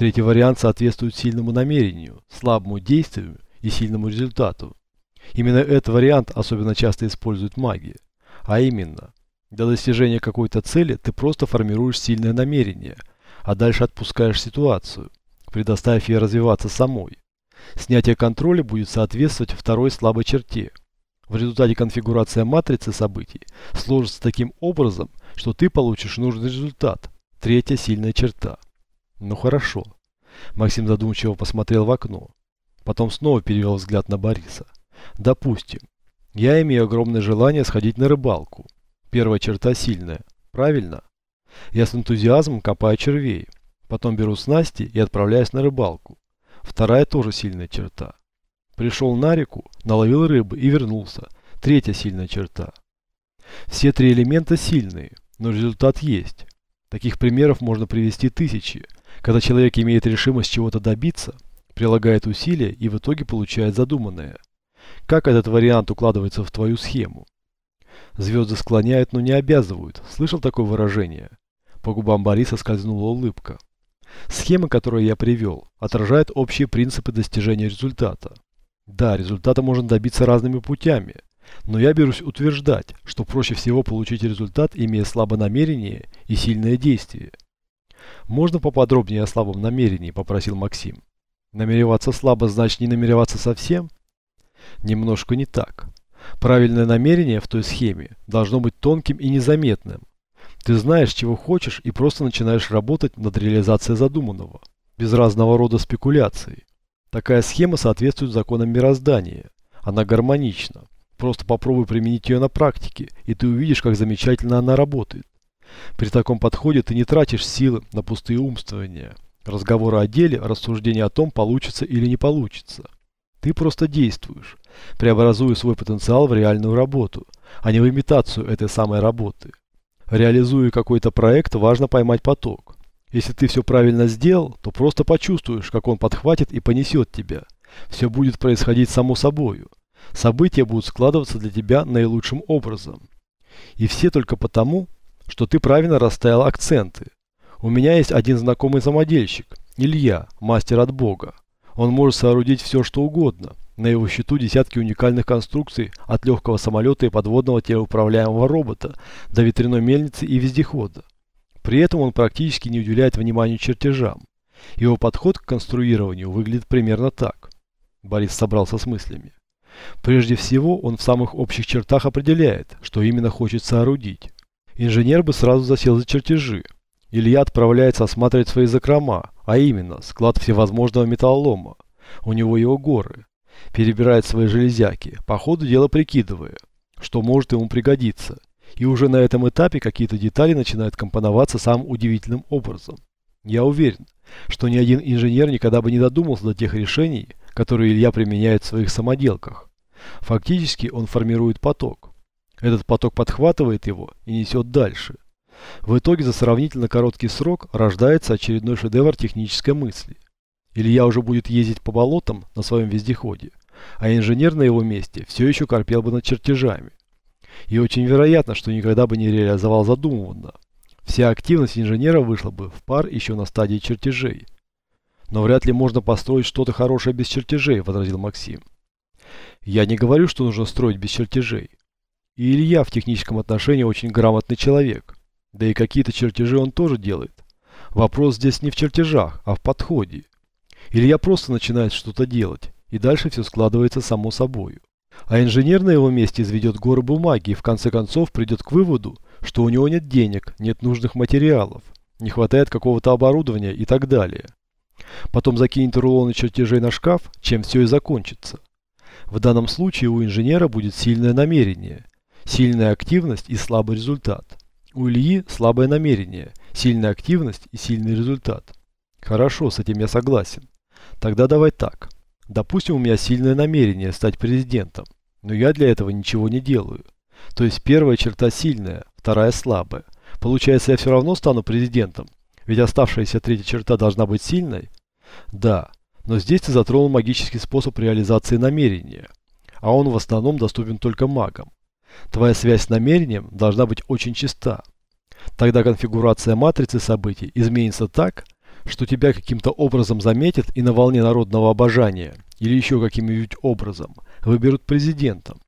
Третий вариант соответствует сильному намерению, слабому действию и сильному результату. Именно этот вариант особенно часто используют маги. А именно, для достижения какой-то цели ты просто формируешь сильное намерение, а дальше отпускаешь ситуацию, предоставив ей развиваться самой. Снятие контроля будет соответствовать второй слабой черте. В результате конфигурация матрицы событий сложится таким образом, что ты получишь нужный результат. Третья сильная черта. Ну хорошо. Максим задумчиво посмотрел в окно. Потом снова перевел взгляд на Бориса. Допустим, я имею огромное желание сходить на рыбалку. Первая черта сильная. Правильно? Я с энтузиазмом копаю червей. Потом беру снасти и отправляюсь на рыбалку. Вторая тоже сильная черта. Пришел на реку, наловил рыбы и вернулся. Третья сильная черта. Все три элемента сильные, но результат есть. Таких примеров можно привести тысячи, когда человек имеет решимость чего-то добиться, прилагает усилия и в итоге получает задуманное. Как этот вариант укладывается в твою схему? Звезды склоняют, но не обязывают. Слышал такое выражение? По губам Бориса скользнула улыбка. Схема, которую я привел, отражает общие принципы достижения результата. Да, результата можно добиться разными путями, но я берусь утверждать, что проще всего получить результат, имея слабое намерение и сильное действие. «Можно поподробнее о слабом намерении?» – попросил Максим. «Намереваться слабо значит не намереваться совсем?» Немножко не так. Правильное намерение в той схеме должно быть тонким и незаметным. Ты знаешь, чего хочешь и просто начинаешь работать над реализацией задуманного, без разного рода спекуляций. Такая схема соответствует законам мироздания. Она гармонична. Просто попробуй применить ее на практике, и ты увидишь, как замечательно она работает. При таком подходе ты не тратишь силы на пустые умствования, разговоры о деле, рассуждения о том, получится или не получится. Ты просто действуешь, преобразуя свой потенциал в реальную работу, а не в имитацию этой самой работы. Реализуя какой-то проект, важно поймать поток. Если ты все правильно сделал, то просто почувствуешь, как он подхватит и понесет тебя. Все будет происходить само собою. События будут складываться для тебя наилучшим образом. И все только потому, что ты правильно расставил акценты. У меня есть один знакомый самодельщик, Илья, мастер от Бога. Он может соорудить все, что угодно. На его счету десятки уникальных конструкций от легкого самолета и подводного телеуправляемого робота до ветряной мельницы и вездехода. При этом он практически не уделяет внимания чертежам. Его подход к конструированию выглядит примерно так. Борис собрался с мыслями. Прежде всего, он в самых общих чертах определяет, что именно хочет соорудить. Инженер бы сразу засел за чертежи. Илья отправляется осматривать свои закрома, а именно склад всевозможного металлолома. У него его горы. Перебирает свои железяки, по ходу дела прикидывая, что может ему пригодиться. И уже на этом этапе какие-то детали начинают компоноваться самым удивительным образом. Я уверен, что ни один инженер никогда бы не додумался до тех решений, которые Илья применяет в своих самоделках. Фактически он формирует поток. Этот поток подхватывает его и несет дальше. В итоге за сравнительно короткий срок рождается очередной шедевр технической мысли. Илья уже будет ездить по болотам на своем вездеходе, а инженер на его месте все еще корпел бы над чертежами. И очень вероятно, что никогда бы не реализовал задуманного. Вся активность инженера вышла бы в пар еще на стадии чертежей. Но вряд ли можно построить что-то хорошее без чертежей, возразил Максим. Я не говорю, что нужно строить без чертежей. И Илья в техническом отношении очень грамотный человек. Да и какие-то чертежи он тоже делает. Вопрос здесь не в чертежах, а в подходе. Илья просто начинает что-то делать, и дальше все складывается само собою. А инженер на его месте изведет горы бумаги и в конце концов придет к выводу, что у него нет денег, нет нужных материалов, не хватает какого-то оборудования и так далее. Потом закинет рулоны чертежей на шкаф, чем все и закончится. В данном случае у инженера будет сильное намерение, сильная активность и слабый результат. У Ильи слабое намерение, сильная активность и сильный результат. Хорошо, с этим я согласен. Тогда давай так. Допустим, у меня сильное намерение стать президентом, но я для этого ничего не делаю. То есть первая черта сильная, вторая слабая. Получается, я все равно стану президентом, ведь оставшаяся третья черта должна быть сильной? Да, но здесь ты затронул магический способ реализации намерения, а он в основном доступен только магам. Твоя связь с намерением должна быть очень чиста. Тогда конфигурация матрицы событий изменится так, что тебя каким-то образом заметят и на волне народного обожания, или еще каким-нибудь образом, выберут президентом.